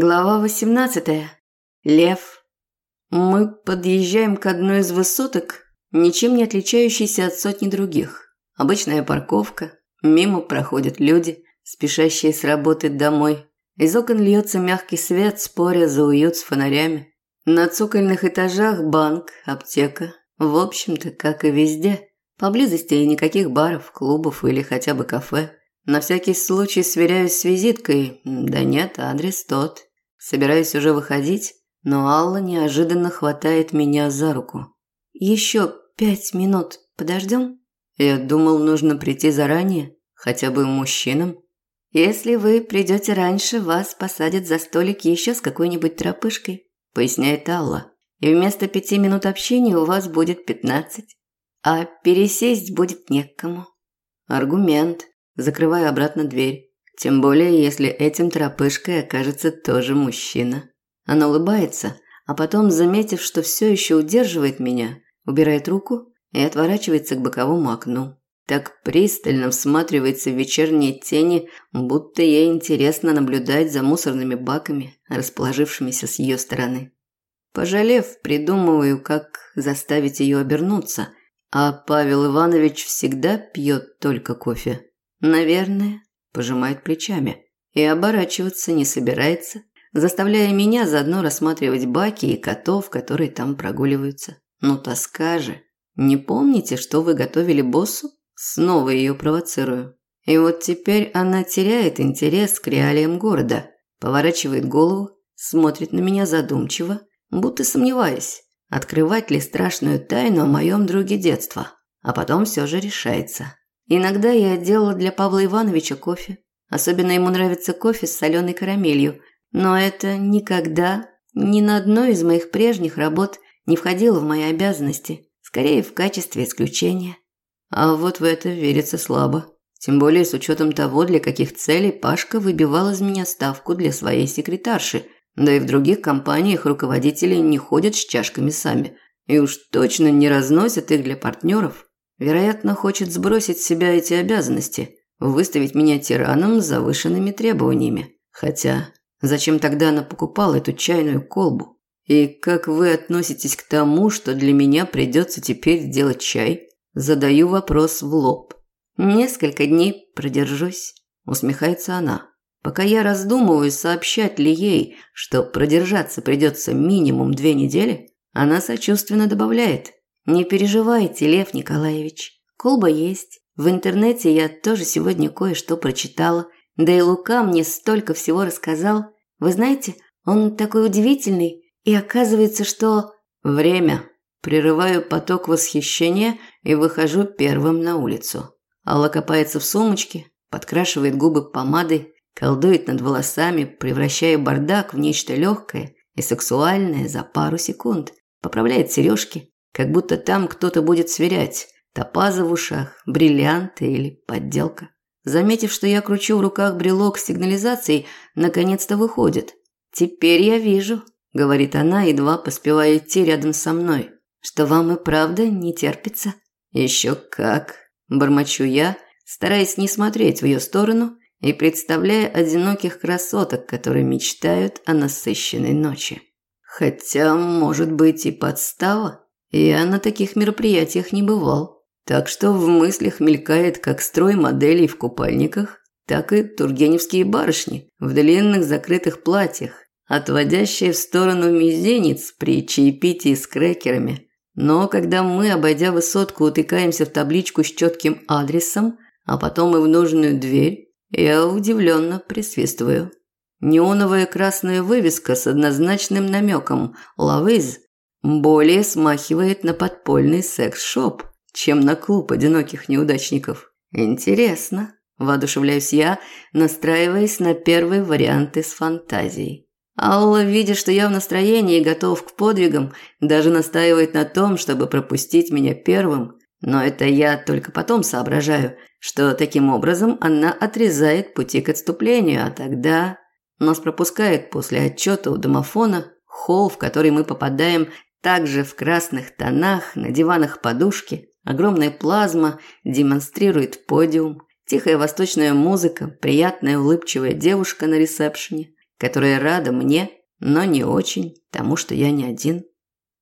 Глава 18. Лев. Мы подъезжаем к одной из высоток, ничем не отличающейся от сотни других. Обычная парковка, мимо проходят люди, спешащие с работы домой. Из окон льется мягкий свет, споря за уют с фонарями. На цокольных этажах банк, аптека. В общем-то, как и везде. Поблизости никаких баров, клубов или хотя бы кафе. На всякий случай сверяюсь с визиткой. Да нет, адрес тот. Собираюсь уже выходить, но Алла неожиданно хватает меня за руку. Еще пять минут подождем? Я думал, нужно прийти заранее, хотя бы мужчинам. Если вы придете раньше, вас посадят за столик еще с какой-нибудь тропышкой, поясняет Алла. И вместо пяти минут общения у вас будет пятнадцать. А пересесть будет некому. Аргумент закрываю обратно дверь. Тем более, если этим тропышкой окажется тоже мужчина. Она улыбается, а потом, заметив, что все еще удерживает меня, убирает руку и отворачивается к боковому окну. Так пристально всматривается в вечерние тени, будто ей интересно наблюдать за мусорными баками, расположившимися с ее стороны. Пожалев, придумываю, как заставить ее обернуться, а Павел Иванович всегда пьет только кофе. Наверное, пожимает плечами и оборачиваться не собирается, заставляя меня заодно рассматривать баки и котов, которые там прогуливаются. Ну тоска же. Не помните, что вы готовили боссу? Снова ее провоцирую. И вот теперь она теряет интерес к реалиям города, поворачивает голову, смотрит на меня задумчиво, будто сомневаясь, открывать ли страшную тайну о моем друге детства. А потом все же решается. Иногда я делала для Павла Ивановича кофе. Особенно ему нравится кофе с соленой карамелью. Но это никогда, ни на одной из моих прежних работ не входило в мои обязанности. Скорее, в качестве исключения. А вот в это верится слабо. Тем более с учетом того, для каких целей Пашка выбивал из меня ставку для своей секретарши. Да и в других компаниях руководители не ходят с чашками сами. И уж точно не разносят их для партнеров. Вероятно, хочет сбросить с себя эти обязанности, выставить меня тираном с завышенными требованиями. Хотя, зачем тогда она покупала эту чайную колбу? И как вы относитесь к тому, что для меня придется теперь делать чай? Задаю вопрос в лоб. Несколько дней продержусь, усмехается она. Пока я раздумываю, сообщать ли ей, что продержаться придется минимум две недели, она сочувственно добавляет – не переживайте, Лев Николаевич. Колба есть. В интернете я тоже сегодня кое-что прочитала. Да и Лука мне столько всего рассказал. Вы знаете, он такой удивительный. И оказывается, что... Время. Прерываю поток восхищения и выхожу первым на улицу. Алла копается в сумочке, подкрашивает губы помадой, колдует над волосами, превращая бардак в нечто легкое и сексуальное за пару секунд. Поправляет сережки, как будто там кто-то будет сверять, топазы в ушах, бриллианты или подделка. Заметив, что я кручу в руках брелок с сигнализацией, наконец-то выходит. «Теперь я вижу», – говорит она, едва поспевая идти рядом со мной, – «что вам и правда не терпится». «Еще как», – бормочу я, стараясь не смотреть в ее сторону и представляя одиноких красоток, которые мечтают о насыщенной ночи. Хотя, может быть, и подстава. Я на таких мероприятиях не бывал. Так что в мыслях мелькает как строй моделей в купальниках, так и тургеневские барышни в длинных закрытых платьях, отводящие в сторону мизинец при чаепитии с крекерами. Но когда мы, обойдя высотку, утыкаемся в табличку с четким адресом, а потом и в нужную дверь, я удивленно присвистываю. Неоновая красная вывеска с однозначным намеком «Лавыз» более смахивает на подпольный секс-шоп, чем на клуб одиноких неудачников. Интересно, воодушевляюсь я, настраиваясь на первый вариант из фантазии. Алла, видя, что я в настроении и готов к подвигам, даже настаивает на том, чтобы пропустить меня первым. Но это я только потом соображаю, что таким образом она отрезает пути к отступлению, а тогда нас пропускает после отчета у домофона холл, в который мы попадаем также в красных тонах, на диванах подушки, огромная плазма демонстрирует подиум, тихая восточная музыка, приятная улыбчивая девушка на ресепшене, которая рада мне, но не очень, тому что я не один.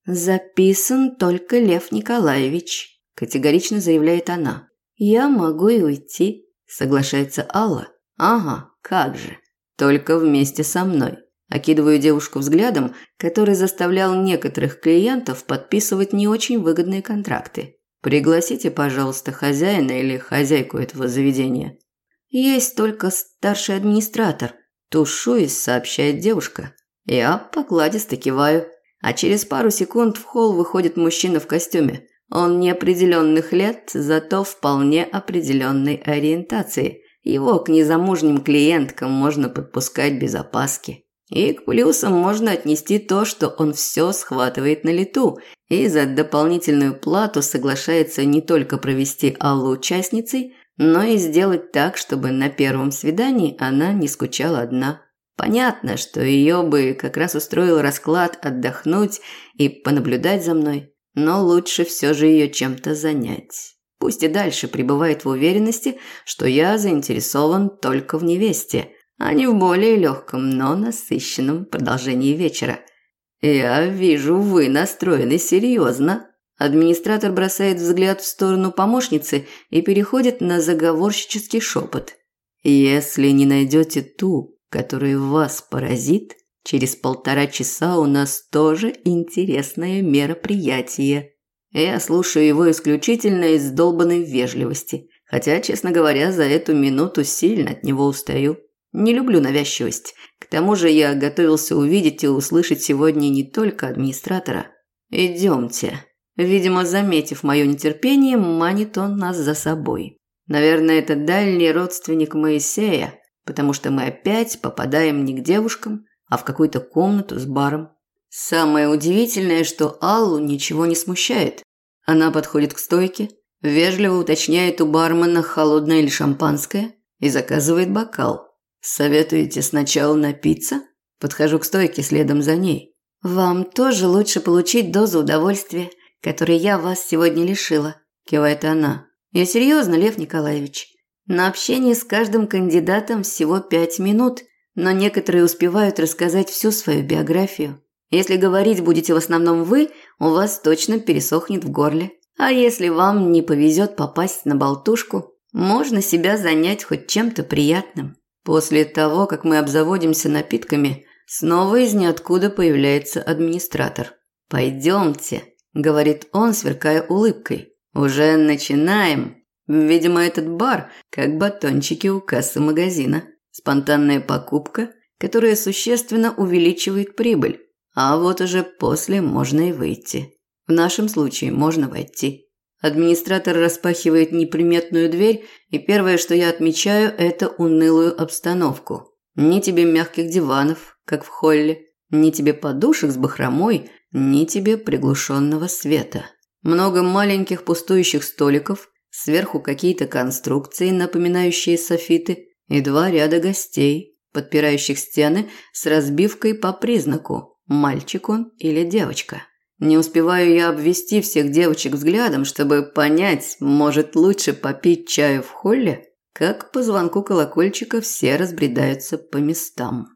Записан только Лев Николаевич, категорично заявляет она. Я могу и уйти, соглашается Алла. Ага, как же. Только вместе со мной. Окидываю девушку взглядом, который заставлял некоторых клиентов подписывать не очень выгодные контракты. Пригласите, пожалуйста, хозяина или хозяйку этого заведения. Есть только старший администратор, тушуясь, сообщает девушка. Я покладисто киваю, а через пару секунд в холл выходит мужчина в костюме. Он неопределенных лет, зато вполне определенной ориентации. Его к незамужним клиенткам можно подпускать без опаски. И к плюсам можно отнести то, что он все схватывает на лету и за дополнительную плату соглашается не только провести Аллу участницей, но и сделать так, чтобы на первом свидании она не скучала одна. Понятно, что ее бы как раз устроил расклад отдохнуть и понаблюдать за мной, но лучше все же ее чем-то занять. Пусть и дальше пребывает в уверенности, что я заинтересован только в невесте – а не в более легком, но насыщенном продолжении вечера. «Я вижу, вы настроены серьезно». Администратор бросает взгляд в сторону помощницы и переходит на заговорщический шепот. «Если не найдете ту, которая вас поразит, через полтора часа у нас тоже интересное мероприятие». Я слушаю его исключительно из долбанной вежливости, хотя, честно говоря, за эту минуту сильно от него устаю. Не люблю навязчивость. К тому же я готовился увидеть и услышать сегодня не только администратора. Идемте. Видимо, заметив мое нетерпение, манит он нас за собой. Наверное, это дальний родственник Моисея, потому что мы опять попадаем не к девушкам, а в какую-то комнату с баром. Самое удивительное, что Аллу ничего не смущает. Она подходит к стойке, вежливо уточняет у бармена, холодное или шампанское, и заказывает бокал. Советуете сначала напиться? Подхожу к стойке следом за ней. Вам тоже лучше получить дозу удовольствия, которой я вас сегодня лишила, кивает она. Я серьезно, Лев Николаевич. На общение с каждым кандидатом всего пять минут, но некоторые успевают рассказать всю свою биографию. Если говорить будете в основном вы, у вас точно пересохнет в горле. А если вам не повезет попасть на болтушку, можно себя занять хоть чем-то приятным. После того, как мы обзаводимся напитками, снова из ниоткуда появляется администратор. «Пойдемте», – говорит он, сверкая улыбкой. «Уже начинаем. Видимо, этот бар как батончики у кассы магазина. Спонтанная покупка, которая существенно увеличивает прибыль. А вот уже после можно и выйти. В нашем случае можно войти. Администратор распахивает неприметную дверь, и первое, что я отмечаю, это унылую обстановку. Ни тебе мягких диванов, как в холле, ни тебе подушек с бахромой, ни тебе приглушенного света. Много маленьких пустующих столиков, сверху какие-то конструкции, напоминающие софиты, и два ряда гостей, подпирающих стены с разбивкой по признаку – мальчик он или девочка. Не успеваю я обвести всех девочек взглядом, чтобы понять, может лучше попить чаю в холле, как по звонку колокольчика все разбредаются по местам.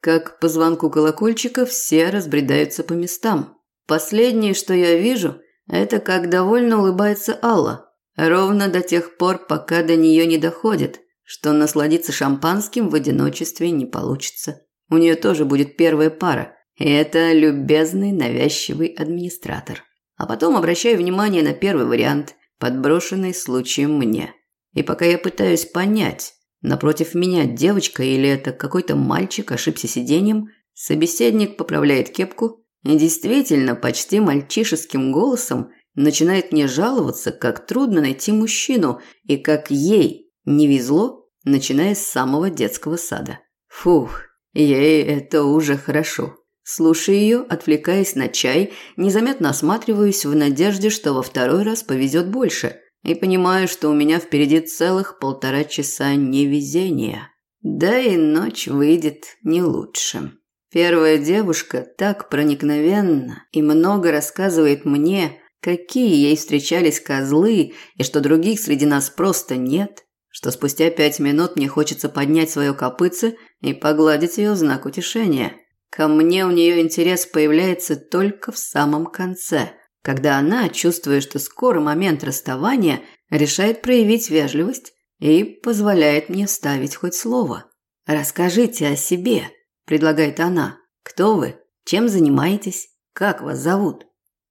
Как по звонку колокольчика все разбредаются по местам. Последнее, что я вижу, это как довольно улыбается Алла, ровно до тех пор, пока до нее не доходит, что насладиться шампанским в одиночестве не получится. У нее тоже будет первая пара – это любезный, навязчивый администратор. А потом обращаю внимание на первый вариант, подброшенный случаем мне. И пока я пытаюсь понять, напротив меня девочка или это какой-то мальчик ошибся сиденьем, собеседник поправляет кепку и действительно почти мальчишеским голосом начинает мне жаловаться, как трудно найти мужчину и как ей не везло, начиная с самого детского сада. Фух, ей это уже хорошо. Слушаю ее, отвлекаясь на чай, незаметно осматриваюсь в надежде, что во второй раз повезет больше, и понимаю, что у меня впереди целых полтора часа невезения. Да и ночь выйдет не лучше. Первая девушка так проникновенно и много рассказывает мне, какие ей встречались козлы и что других среди нас просто нет. что спустя пять минут мне хочется поднять свое копытце и погладить ее в знак утешения. Ко мне у нее интерес появляется только в самом конце, когда она, чувствуя, что скоро момент расставания, решает проявить вежливость и позволяет мне ставить хоть слово. «Расскажите о себе», – предлагает она. «Кто вы? Чем занимаетесь? Как вас зовут?»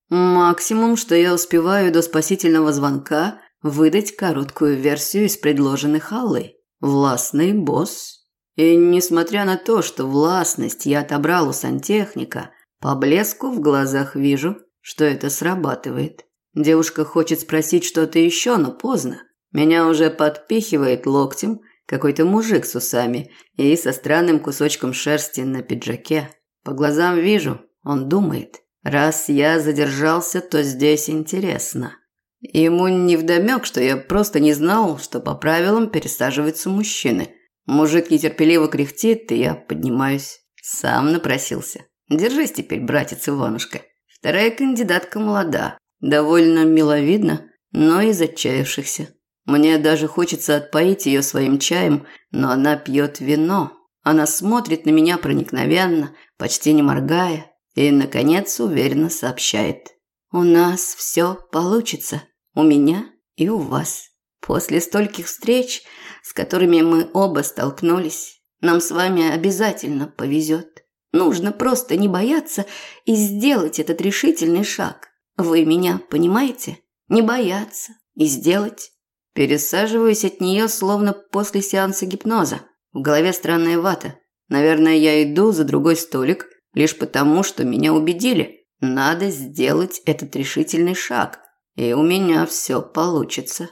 Максимум, что я успеваю до спасительного звонка, выдать короткую версию из предложенных Аллой. Властный босс. И несмотря на то, что властность я отобрал у сантехника, по блеску в глазах вижу, что это срабатывает. Девушка хочет спросить что-то еще, но поздно. Меня уже подпихивает локтем какой-то мужик с усами и со странным кусочком шерсти на пиджаке. По глазам вижу, он думает. Раз я задержался, то здесь интересно. Ему не вдомек, что я просто не знал, что по правилам пересаживаются мужчины. Мужик нетерпеливо кряхтит, и я поднимаюсь. Сам напросился. Держись теперь, братец Иванушка. Вторая кандидатка молода, довольно миловидна, но из отчаявшихся. Мне даже хочется отпоить ее своим чаем, но она пьет вино. Она смотрит на меня проникновенно, почти не моргая, и, наконец, уверенно сообщает. «У нас все получится. У меня и у вас. После стольких встреч, с которыми мы оба столкнулись, нам с вами обязательно повезет. Нужно просто не бояться и сделать этот решительный шаг. Вы меня понимаете? Не бояться и сделать». Пересаживаюсь от нее, словно после сеанса гипноза. В голове странная вата. Наверное, я иду за другой столик – лишь потому, что меня убедили. Надо сделать этот решительный шаг, и у меня все получится.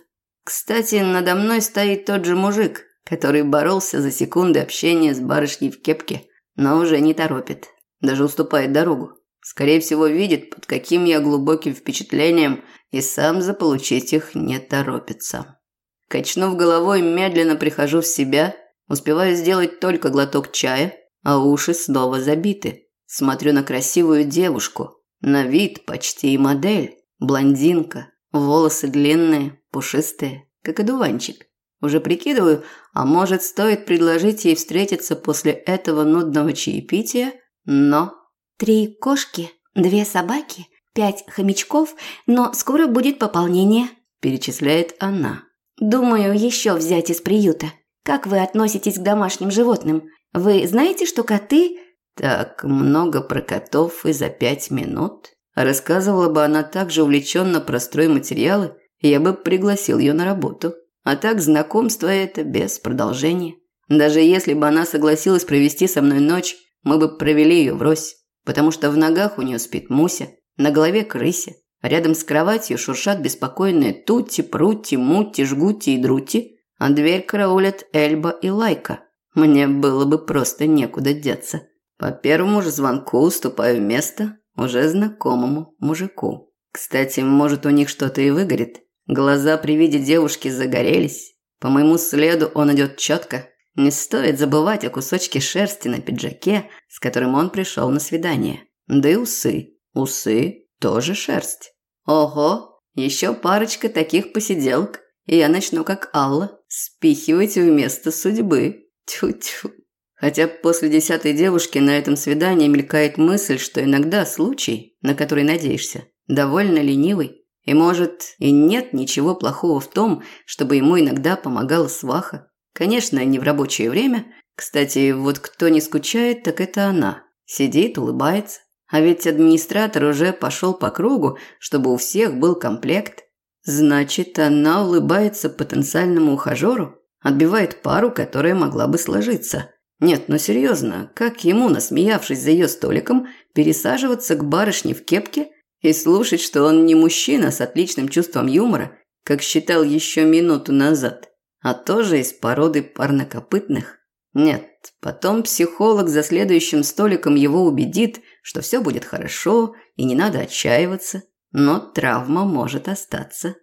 Кстати, надо мной стоит тот же мужик, который боролся за секунды общения с барышней в кепке, но уже не торопит, даже уступает дорогу. Скорее всего, видит, под каким я глубоким впечатлением, и сам заполучить их не торопится. Качнув головой, медленно прихожу в себя, успеваю сделать только глоток чая, а уши снова забиты. Смотрю на красивую девушку, на вид почти модель, блондинка, волосы длинные, пушистые, как одуванчик. Уже прикидываю, а может, стоит предложить ей встретиться после этого нудного чаепития, но... Три кошки, две собаки, пять хомячков, но скоро будет пополнение, перечисляет она. Думаю, еще взять из приюта. Как вы относитесь к домашним животным? Вы знаете, что коты так много про котов и за пять минут. Рассказывала бы она так же увлеченно про стройматериалы, я бы пригласил ее на работу. А так знакомство это без продолжения. Даже если бы она согласилась провести со мной ночь, мы бы провели ее врозь, потому что в ногах у нее спит Муся, на голове крыся, а рядом с кроватью шуршат беспокойные Тутти, Прутти, Мутти, Жгути и Друти, а дверь караулят Эльба и Лайка. Мне было бы просто некуда деться. По первому же звонку уступаю место уже знакомому мужику. Кстати, может, у них что-то и выгорит. Глаза при виде девушки загорелись. По моему следу он идет четко. Не стоит забывать о кусочке шерсти на пиджаке, с которым он пришел на свидание. Да и усы. Усы тоже шерсть. Ого, еще парочка таких посиделок, и я начну, как Алла, спихивать вместо судьбы. Тьфу-тьфу. Хотя после десятой девушки на этом свидании мелькает мысль, что иногда случай, на который надеешься, довольно ленивый, и может и нет ничего плохого в том, чтобы ему иногда помогала сваха. Конечно, не в рабочее время. Кстати, вот кто не скучает, так это она. Сидит, улыбается. А ведь администратор уже пошел по кругу, чтобы у всех был комплект. Значит, она улыбается потенциальному ухажеру, отбивает пару, которая могла бы сложиться – нет, ну серьезно, как ему, насмеявшись за ее столиком, пересаживаться к барышне в кепке и слушать, что он не мужчина с отличным чувством юмора, как считал еще минуту назад, а тоже из породы парнокопытных? Нет, потом психолог за следующим столиком его убедит, что все будет хорошо и не надо отчаиваться, но травма может остаться.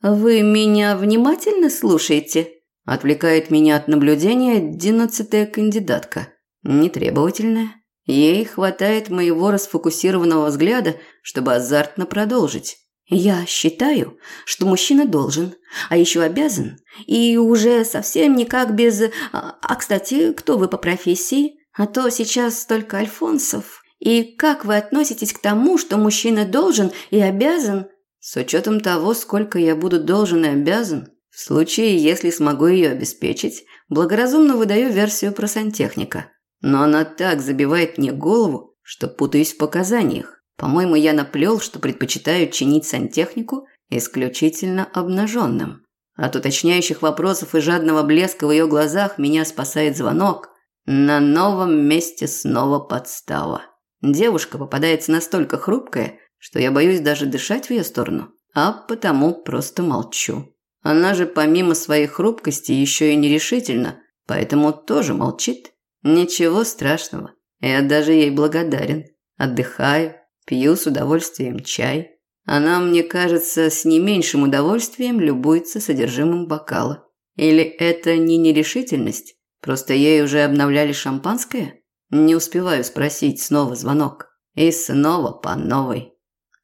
«Вы меня внимательно слушаете?» Отвлекает меня от наблюдения одиннадцатая кандидатка. Нетребовательная. Ей хватает моего расфокусированного взгляда, чтобы азартно продолжить. Я считаю, что мужчина должен, а еще обязан, и уже совсем никак без... А, а, кстати, кто вы по профессии? А то сейчас столько альфонсов. И как вы относитесь к тому, что мужчина должен и обязан? С учетом того, сколько я буду должен и обязан, в случае, если смогу ее обеспечить, благоразумно выдаю версию про сантехника. Но она так забивает мне голову, что путаюсь в показаниях. По-моему, я наплел, что предпочитаю чинить сантехнику исключительно обнаженным. От уточняющих вопросов и жадного блеска в ее глазах меня спасает звонок. На новом месте снова подстава. Девушка попадается настолько хрупкая, что я боюсь даже дышать в ее сторону, а потому просто молчу. Она же помимо своей хрупкости еще и нерешительна, поэтому тоже молчит. Ничего страшного, я даже ей благодарен. Отдыхаю, Пью с удовольствием чай. Она, мне кажется, с не меньшим удовольствием любуется содержимым бокала. Или это не нерешительность? Просто ей уже обновляли шампанское? Не успеваю спросить, снова звонок. И снова по новой.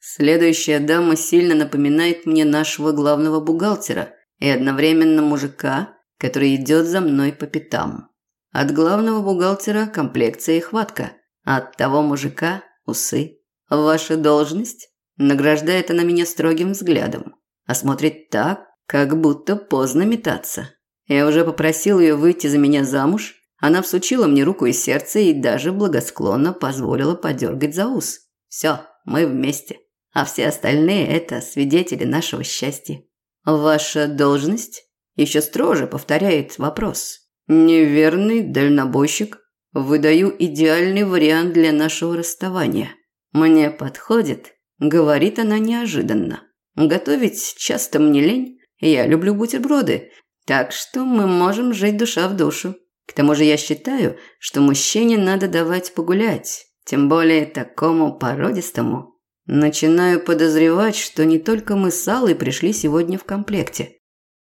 Следующая дама сильно напоминает мне нашего главного бухгалтера и одновременно мужика, который идет за мной по пятам. От главного бухгалтера комплекция и хватка, а от того мужика – усы. Ваша должность? Награждает она меня строгим взглядом, а смотрит так, как будто поздно метаться. Я уже попросил ее выйти за меня замуж, она всучила мне руку и сердце и даже благосклонно позволила подергать за ус. Все, мы вместе, а все остальные – это свидетели нашего счастья. Ваша должность? Еще строже повторяет вопрос. Неверный дальнобойщик. Выдаю идеальный вариант для нашего расставания. «Мне подходит», – говорит она неожиданно. «Готовить часто мне лень, я люблю бутерброды, так что мы можем жить душа в душу. К тому же я считаю, что мужчине надо давать погулять, тем более такому породистому. Начинаю подозревать, что не только мы с Аллой пришли сегодня в комплекте.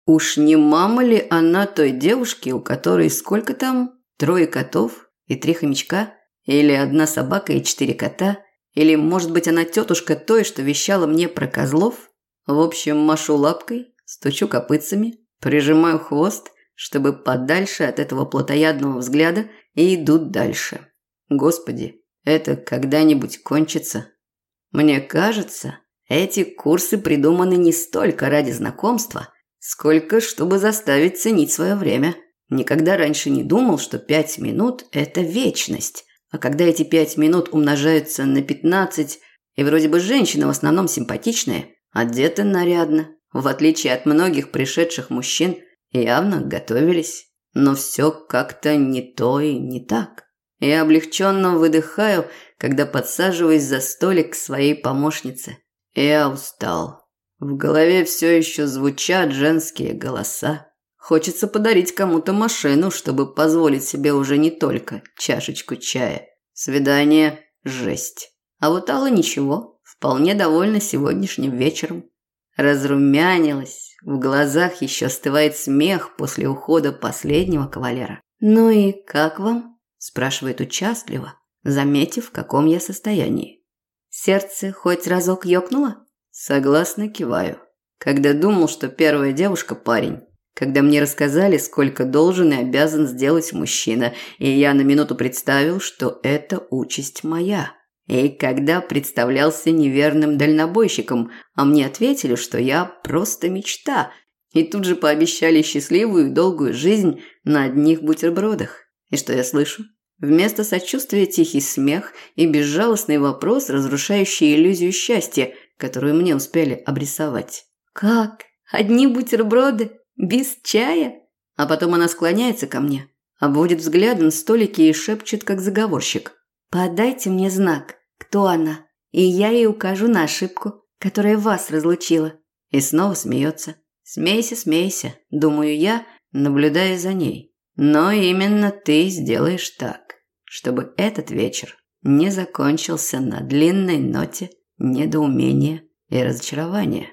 Уж не мама ли она той девушки, у которой сколько там? Трое котов и три хомячка? Или одна собака и четыре кота? Или, может быть, она тетушка той, что вещала мне про козлов? В общем, машу лапкой, стучу копытцами, прижимаю хвост, чтобы подальше от этого плотоядного взгляда и идут дальше. Господи, это когда-нибудь кончится? Мне кажется, эти курсы придуманы не столько ради знакомства, сколько чтобы заставить ценить свое время. Никогда раньше не думал, что пять минут – это вечность. А когда эти пять минут умножаются на пятнадцать, и вроде бы женщины в основном симпатичные, одеты нарядно, в отличие от многих пришедших мужчин, явно готовились. Но все как-то не то и не так. Я облегченно выдыхаю, когда подсаживаюсь за столик к своей помощнице. Я устал. В голове все еще звучат женские голоса. Хочется подарить кому-то машину, чтобы позволить себе уже не только чашечку чая. Свидание – жесть. А вот Алла ничего, вполне довольна сегодняшним вечером. Разрумянилась, в глазах еще остывает смех после ухода последнего кавалера. «Ну и как вам?» – спрашивает участливо, заметив, в каком я состоянии. Сердце хоть разок ёкнуло? Согласно киваю. Когда думал, что первая девушка – парень, когда мне рассказали, сколько должен и обязан сделать мужчина, и я на минуту представил, что это участь моя. И когда представлялся неверным дальнобойщиком, а мне ответили, что я просто мечта, и тут же пообещали счастливую и долгую жизнь на одних бутербродах. И что я слышу? Вместо сочувствия тихий смех и безжалостный вопрос, разрушающий иллюзию счастья, которую мне успели обрисовать. «Как? Одни бутерброды?» Без чая? А потом она склоняется ко мне, обводит взглядом столики и шепчет, как заговорщик. «Подайте мне знак, кто она, и я ей укажу на ошибку, которая вас разлучила». И снова смеется. «Смейся, смейся», – думаю я, наблюдая за ней. «Но именно ты сделаешь так, чтобы этот вечер не закончился на длинной ноте недоумения и разочарования».